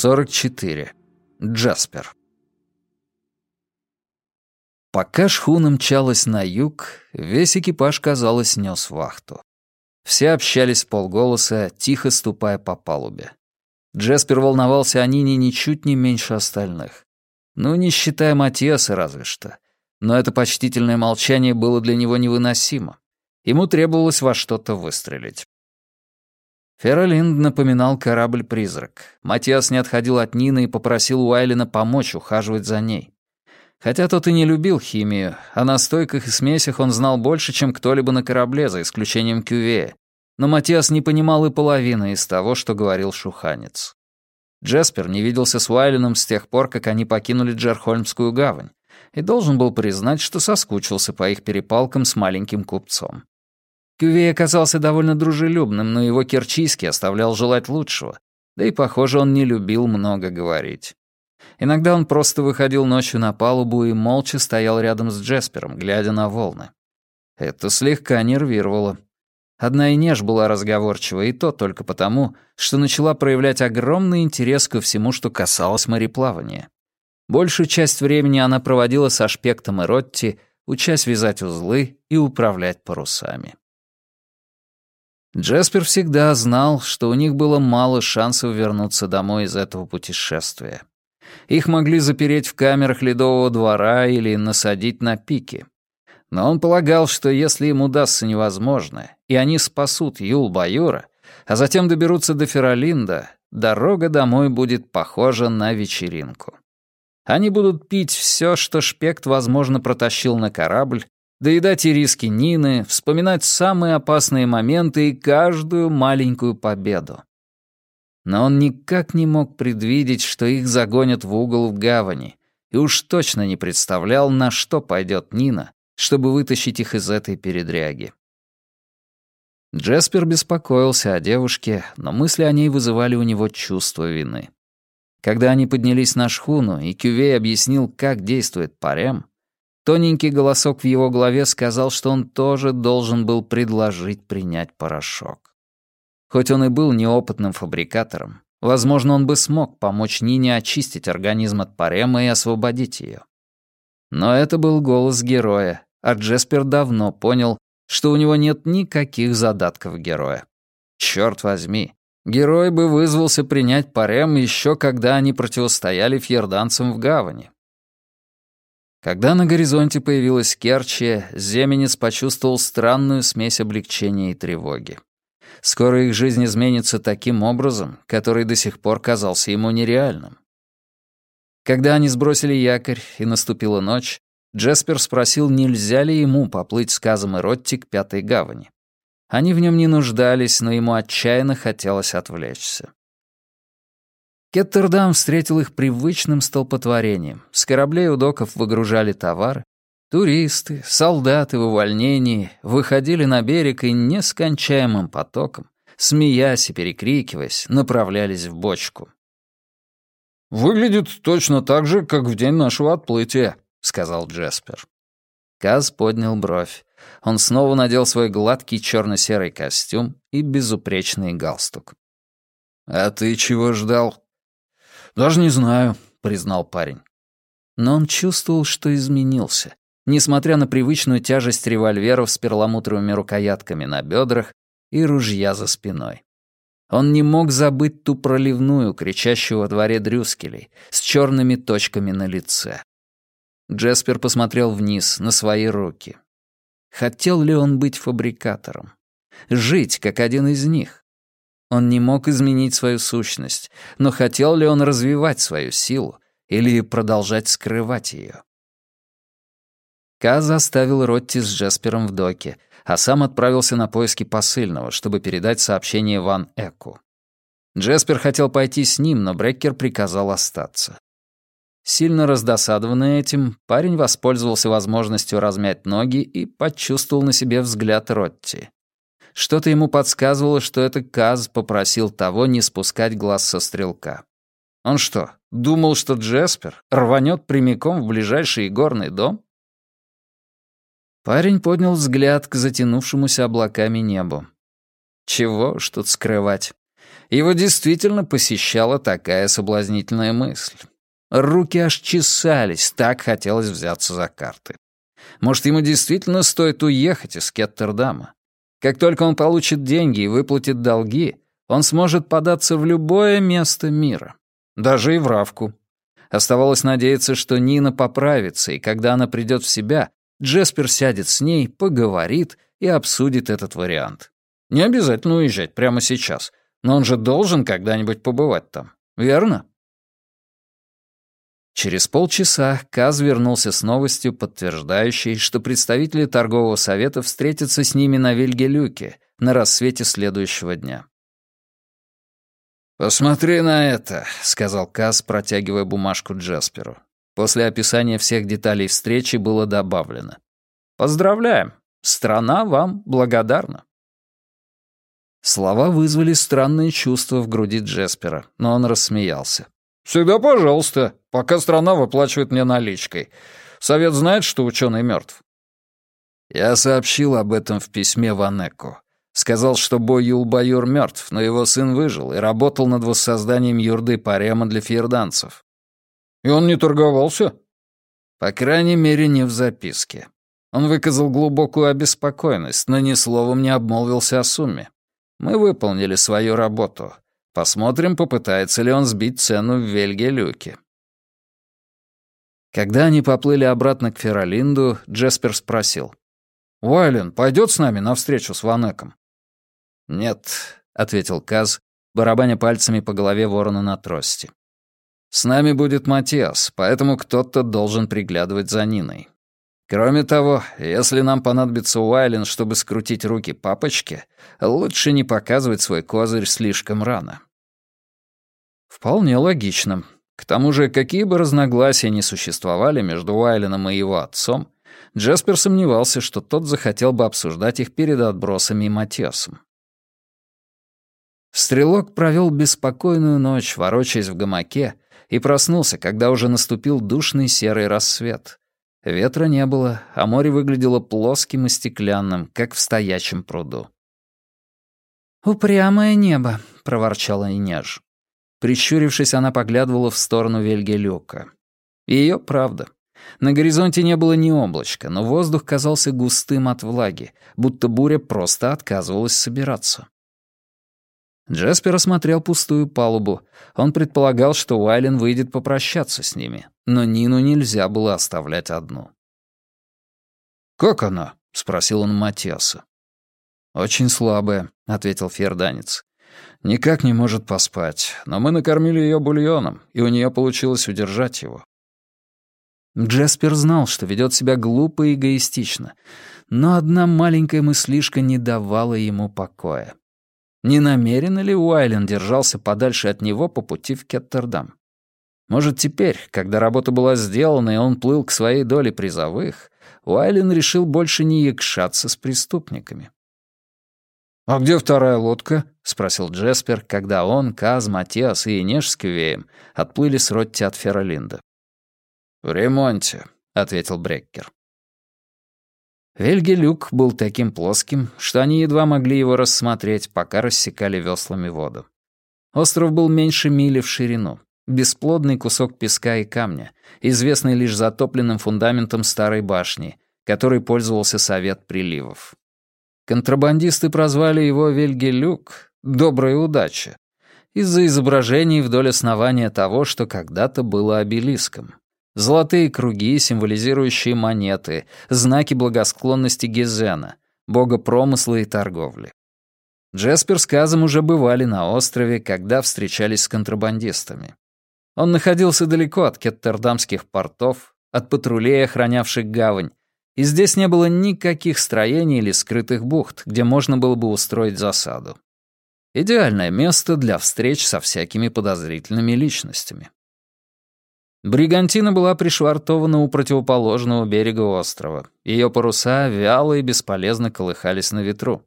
44. Джаспер. Пока шхуна мчалась на юг, весь экипаж, казалось, нес вахту. Все общались полголоса, тихо ступая по палубе. Джаспер волновался о Нине ничуть не меньше остальных. Ну, не считая Матиаса разве что. Но это почтительное молчание было для него невыносимо. Ему требовалось во что-то выстрелить. Ферролинд напоминал корабль-призрак. Матиас не отходил от Нины и попросил Уайлина помочь ухаживать за ней. Хотя тот и не любил химию, а на стойках и смесях он знал больше, чем кто-либо на корабле, за исключением Кювея. Но Матиас не понимал и половины из того, что говорил шуханец. Джеспер не виделся с Уайлином с тех пор, как они покинули Джерхольмскую гавань, и должен был признать, что соскучился по их перепалкам с маленьким купцом. Кювей оказался довольно дружелюбным, но его Керчийский оставлял желать лучшего, да и, похоже, он не любил много говорить. Иногда он просто выходил ночью на палубу и молча стоял рядом с Джеспером, глядя на волны. Это слегка нервировало. Одна Инеж была разговорчива, и то только потому, что начала проявлять огромный интерес ко всему, что касалось мореплавания. Большую часть времени она проводила со Шпектом и Ротти, учась вязать узлы и управлять парусами. Джеспер всегда знал, что у них было мало шансов вернуться домой из этого путешествия. Их могли запереть в камерах ледового двора или насадить на пики. Но он полагал, что если им удастся невозможное, и они спасут Юл-Баюра, а затем доберутся до Феролинда, дорога домой будет похожа на вечеринку. Они будут пить все, что Шпект, возможно, протащил на корабль, доедать ириски Нины, вспоминать самые опасные моменты и каждую маленькую победу. Но он никак не мог предвидеть, что их загонят в угол в гавани, и уж точно не представлял, на что пойдет Нина, чтобы вытащить их из этой передряги. Джеспер беспокоился о девушке, но мысли о ней вызывали у него чувство вины. Когда они поднялись на шхуну, и Кювей объяснил, как действует парем, Тоненький голосок в его голове сказал, что он тоже должен был предложить принять порошок. Хоть он и был неопытным фабрикатором, возможно, он бы смог помочь Нине очистить организм от парема и освободить ее. Но это был голос героя, а Джеспер давно понял, что у него нет никаких задатков героя. Черт возьми, герой бы вызвался принять парем еще когда они противостояли фьерданцам в гавани. Когда на горизонте появилась Керчи, Земенец почувствовал странную смесь облегчения и тревоги. Скоро их жизнь изменится таким образом, который до сих пор казался ему нереальным. Когда они сбросили якорь и наступила ночь, Джеспер спросил, нельзя ли ему поплыть с Казом и Ротти к Пятой гавани. Они в нем не нуждались, но ему отчаянно хотелось отвлечься. Кеттердам встретил их привычным столпотворением. С кораблей у доков выгружали товары. Туристы, солдаты в увольнении выходили на берег и нескончаемым потоком, смеясь и перекрикиваясь, направлялись в бочку. «Выглядит точно так же, как в день нашего отплытия», — сказал Джеспер. Каз поднял бровь. Он снова надел свой гладкий черно-серый костюм и безупречный галстук. «А ты чего ждал?» «Даже не знаю», — признал парень. Но он чувствовал, что изменился. Несмотря на привычную тяжесть револьверов с перламутровыми рукоятками на бедрах и ружья за спиной. Он не мог забыть ту проливную, кричащую во дворе Дрюскелей, с черными точками на лице. Джеспер посмотрел вниз, на свои руки. Хотел ли он быть фабрикатором? Жить, как один из них? Он не мог изменить свою сущность, но хотел ли он развивать свою силу или продолжать скрывать ее? Ка заставил Ротти с Джеспером в доке, а сам отправился на поиски посыльного, чтобы передать сообщение Ван Эку. Джеспер хотел пойти с ним, но Бреккер приказал остаться. Сильно раздосадованный этим, парень воспользовался возможностью размять ноги и почувствовал на себе взгляд Ротти. Что-то ему подсказывало, что это Каз попросил того не спускать глаз со стрелка. Он что, думал, что Джеспер рванет прямиком в ближайший горный дом? Парень поднял взгляд к затянувшемуся облаками небу. Чего ж тут скрывать? Его действительно посещала такая соблазнительная мысль. Руки аж чесались, так хотелось взяться за карты. Может, ему действительно стоит уехать из Кеттердама? Как только он получит деньги и выплатит долги, он сможет податься в любое место мира. Даже и в Равку. Оставалось надеяться, что Нина поправится, и когда она придет в себя, Джеспер сядет с ней, поговорит и обсудит этот вариант. Не обязательно уезжать прямо сейчас, но он же должен когда-нибудь побывать там, верно? Через полчаса Каз вернулся с новостью, подтверждающей, что представители торгового совета встретятся с ними на Вильгелюке на рассвете следующего дня. «Посмотри на это», — сказал Каз, протягивая бумажку Джасперу. После описания всех деталей встречи было добавлено. «Поздравляем! Страна вам благодарна». Слова вызвали странные чувства в груди Джеспера, но он рассмеялся. «Всегда пожалуйста, пока страна выплачивает мне наличкой. Совет знает, что ученый мертв. Я сообщил об этом в письме в Анеку. Сказал, что Бой Юлбаюр мертв, но его сын выжил и работал над воссозданием юрды Парема для фьерданцев. И он не торговался? По крайней мере, не в записке. Он выказал глубокую обеспокоенность, но ни словом не обмолвился о сумме. Мы выполнили свою работу. Посмотрим, попытается ли он сбить цену в Вельге-Люке. Когда они поплыли обратно к Феролинду, Джеспер спросил. «Уайлен пойдет с нами на встречу с Ванеком?» «Нет», — ответил Каз, барабаня пальцами по голове ворона на трости. «С нами будет Матиас, поэтому кто-то должен приглядывать за Ниной. Кроме того, если нам понадобится Уайлен, чтобы скрутить руки папочке, лучше не показывать свой козырь слишком рано». Вполне логично. К тому же, какие бы разногласия ни существовали между Уайленом и его отцом, Джаспер сомневался, что тот захотел бы обсуждать их перед отбросами и Матиасом. Стрелок провел беспокойную ночь, ворочаясь в гамаке, и проснулся, когда уже наступил душный серый рассвет. Ветра не было, а море выглядело плоским и стеклянным, как в стоячем пруду. «Упрямое небо», — проворчала Инеж. Прищурившись, она поглядывала в сторону Вельгелюка. Ее правда. На горизонте не было ни облачка, но воздух казался густым от влаги, будто буря просто отказывалась собираться. Джеспер осмотрел пустую палубу. Он предполагал, что Уайлен выйдет попрощаться с ними, но Нину нельзя было оставлять одну. «Как она?» — спросил он Матиаса. «Очень слабая», — ответил ферданец. Никак не может поспать, но мы накормили ее бульоном, и у нее получилось удержать его. Джеспер знал, что ведет себя глупо и эгоистично, но одна маленькая мыслишка не давала ему покоя. Не намеренно ли Уайлен держался подальше от него по пути в Кеттердам? Может, теперь, когда работа была сделана и он плыл к своей доле призовых, Уайлен решил больше не якшаться с преступниками. «А где вторая лодка?» — спросил Джеспер, когда он, Каз, Матиас и Инеш с Кювеем отплыли с Ротти от Феролинда. «В ремонте», — ответил Бреккер. Вельгелюк был таким плоским, что они едва могли его рассмотреть, пока рассекали веслами воду. Остров был меньше мили в ширину, бесплодный кусок песка и камня, известный лишь затопленным фундаментом старой башни, которой пользовался Совет приливов. Контрабандисты прозвали его Вельгелюк «Добрая удача» из-за изображений вдоль основания того, что когда-то было обелиском. Золотые круги, символизирующие монеты, знаки благосклонности Гезена, бога промысла и торговли. Джеспер с Казом уже бывали на острове, когда встречались с контрабандистами. Он находился далеко от кеттердамских портов, от патрулей, охранявших гавань, и здесь не было никаких строений или скрытых бухт, где можно было бы устроить засаду. Идеальное место для встреч со всякими подозрительными личностями. Бригантина была пришвартована у противоположного берега острова. Ее паруса вяло и бесполезно колыхались на ветру.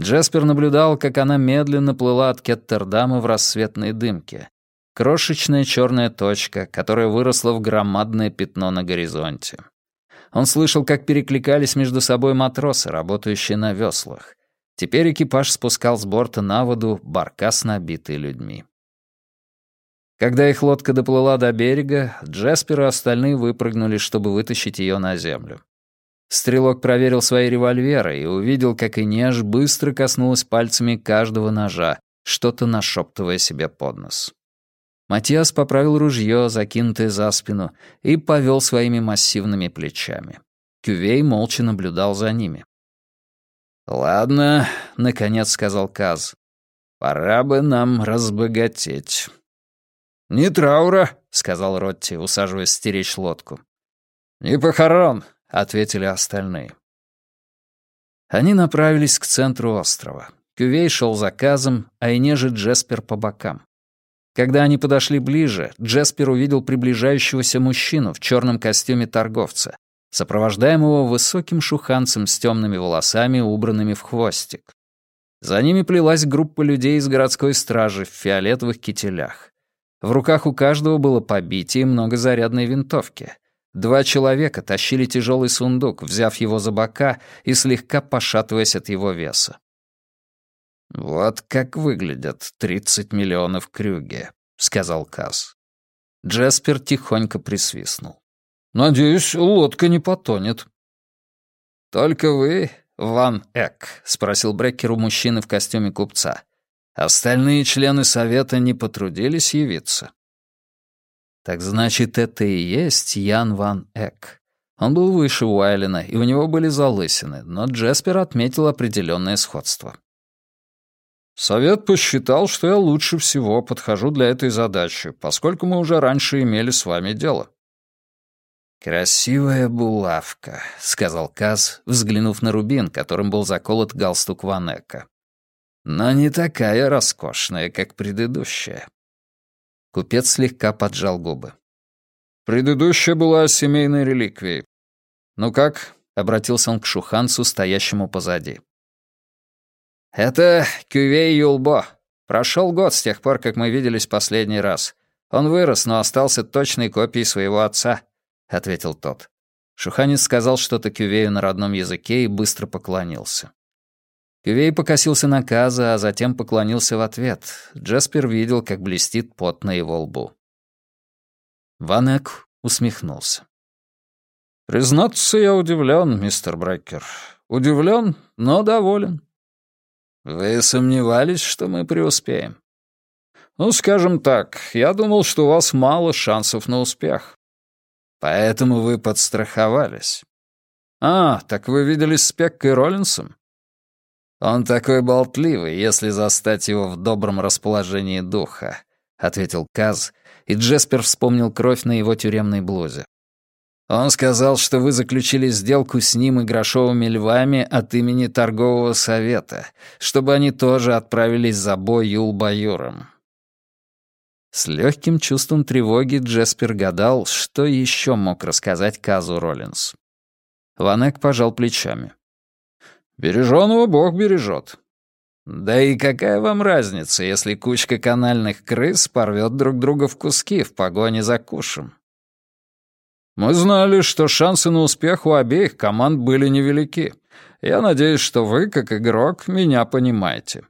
Джеспер наблюдал, как она медленно плыла от Кеттердама в рассветной дымке. Крошечная черная точка, которая выросла в громадное пятно на горизонте. Он слышал, как перекликались между собой матросы, работающие на веслах. Теперь экипаж спускал с борта на воду баркас, набитый людьми. Когда их лодка доплыла до берега, Джаспер и остальные выпрыгнули, чтобы вытащить ее на землю. Стрелок проверил свои револьверы и увидел, как Инеж быстро коснулась пальцами каждого ножа, что-то нашептывая себе под нос. Матиас поправил ружье, закинутое за спину, и повел своими массивными плечами. Кювей молча наблюдал за ними. «Ладно», — наконец сказал Каз, — «пора бы нам разбогатеть». «Не траура», — сказал Ротти, усаживаясь стеречь лодку. «Не похорон», — ответили остальные. Они направились к центру острова. Кювей шел за Казом, а Инеж и Джеспер по бокам. Когда они подошли ближе, Джеспер увидел приближающегося мужчину в черном костюме торговца, сопровождаемого высоким шуханцем с темными волосами, убранными в хвостик. За ними плелась группа людей из городской стражи в фиолетовых кителях. В руках у каждого было побитие и многозарядной винтовки. Два человека тащили тяжелый сундук, взяв его за бока и слегка пошатываясь от его веса. «Вот как выглядят тридцать миллионов крюге», — сказал Касс. Джеспер тихонько присвистнул. «Надеюсь, лодка не потонет». «Только вы, Ван Эк?» — спросил Бреккер у мужчины в костюме купца. «Остальные члены совета не потрудились явиться?» «Так значит, это и есть Ян Ван Эк». Он был выше Уайлена, и у него были залысины, но Джеспер отметил определенное сходство. Совет посчитал, что я лучше всего подхожу для этой задачи, поскольку мы уже раньше имели с вами дело. «Красивая булавка», — сказал Каз, взглянув на рубин, которым был заколот галстук Ванека. «Но не такая роскошная, как предыдущая». Купец слегка поджал губы. «Предыдущая была семейной реликвией. Ну как?» — обратился он к Шуханцу, стоящему позади. «Это Кювей Юлбо. Прошел год с тех пор, как мы виделись последний раз. Он вырос, но остался точной копией своего отца», — ответил тот. Шуханец сказал что-то Кювею на родном языке и быстро поклонился. Кювей покосился на Каза, а затем поклонился в ответ. Джаспер видел, как блестит пот на его лбу. Ванек усмехнулся. «Признаться, я удивлен, мистер Брекер. Удивлен, но доволен. «Вы сомневались, что мы преуспеем?» «Ну, скажем так, я думал, что у вас мало шансов на успех. Поэтому вы подстраховались. А, так вы виделись с Пеккой Роллинсом?» «Он такой болтливый, если застать его в добром расположении духа», — ответил Каз, и Джеспер вспомнил кровь на его тюремной блузе. Он сказал, что вы заключили сделку с ним и грошовыми львами от имени торгового совета, чтобы они тоже отправились за бой Юл-Баюром. С легким чувством тревоги Джеспер гадал, что еще мог рассказать Казу Роллинс. Ванек пожал плечами. «Береженого Бог бережет. Да и какая вам разница, если кучка канальных крыс порвет друг друга в куски в погоне за кушем?» Мы знали, что шансы на успех у обеих команд были невелики. Я надеюсь, что вы, как игрок, меня понимаете».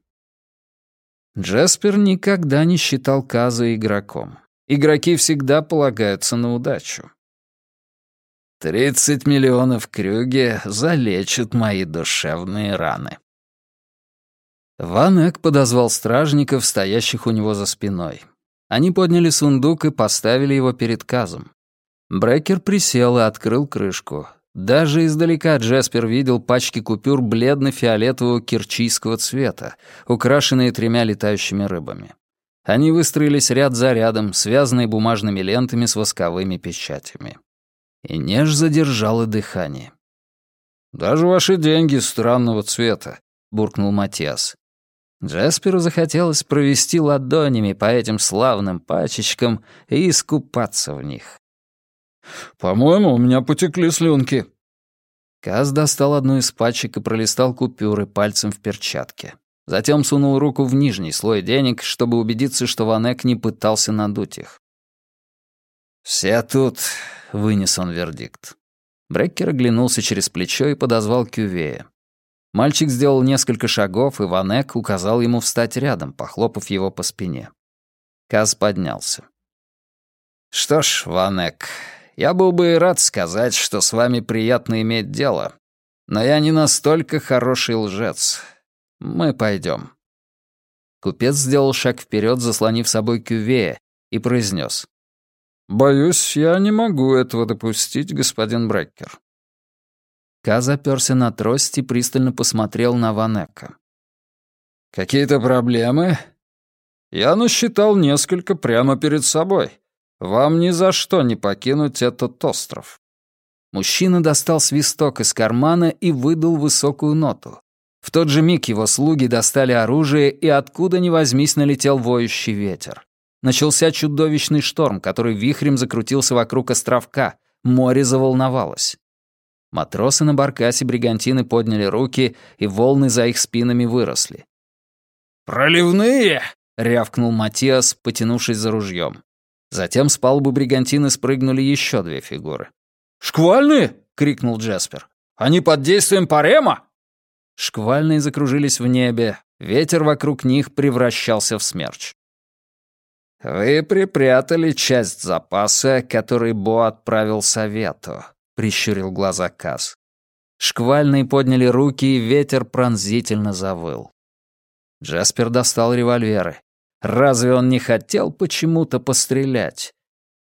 Джеспер никогда не считал Каза игроком. Игроки всегда полагаются на удачу. «Тридцать миллионов крюге залечат мои душевные раны». Ван Эк подозвал стражников, стоящих у него за спиной. Они подняли сундук и поставили его перед Казом. Брекер присел и открыл крышку. Даже издалека Джаспер видел пачки купюр бледно-фиолетового кирчийского цвета, украшенные тремя летающими рыбами. Они выстроились ряд за рядом, связанные бумажными лентами с восковыми печатями. И неж задержало дыхание. «Даже ваши деньги странного цвета», — буркнул Матиас. Джасперу захотелось провести ладонями по этим славным пачечкам и искупаться в них. «По-моему, у меня потекли слюнки». Каз достал одну из пачек и пролистал купюры пальцем в перчатке. Затем сунул руку в нижний слой денег, чтобы убедиться, что Ванек не пытался надуть их. «Все тут», — вынес он вердикт. Бреккер оглянулся через плечо и подозвал Кювея. Мальчик сделал несколько шагов, и Ванек указал ему встать рядом, похлопав его по спине. Каз поднялся. «Что ж, Ванек, я был бы и рад сказать, что с вами приятно иметь дело, но я не настолько хороший лжец. Мы пойдем. Купец сделал шаг вперед, заслонив собой кювея, и произнес: «Боюсь, я не могу этого допустить, господин Бреккер». Ка заперся на трость и пристально посмотрел на Ванека. «Какие-то проблемы?» «Я насчитал несколько прямо перед собой. Вам ни за что не покинуть этот остров». Мужчина достал свисток из кармана и выдал высокую ноту. В тот же миг его слуги достали оружие, и откуда ни возьмись налетел воющий ветер. Начался чудовищный шторм, который вихрем закрутился вокруг островка. Море заволновалось. Матросы на баркасе бригантины подняли руки, и волны за их спинами выросли. «Проливные!» — рявкнул Матиас, потянувшись за ружьем. Затем с палубы бригантины спрыгнули еще две фигуры. «Шквальные!» — крикнул Джаспер. «Они под действием парема?» Шквальные закружились в небе, ветер вокруг них превращался в смерч. «Вы припрятали часть запаса, который Бо отправил совету», — прищурил глаза Каз. Шквальные подняли руки, и ветер пронзительно завыл. Джаспер достал револьверы. Разве он не хотел почему-то пострелять?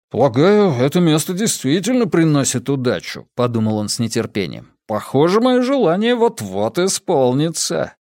«Полагаю, это место действительно приносит удачу», — подумал он с нетерпением. «Похоже, мое желание вот-вот исполнится».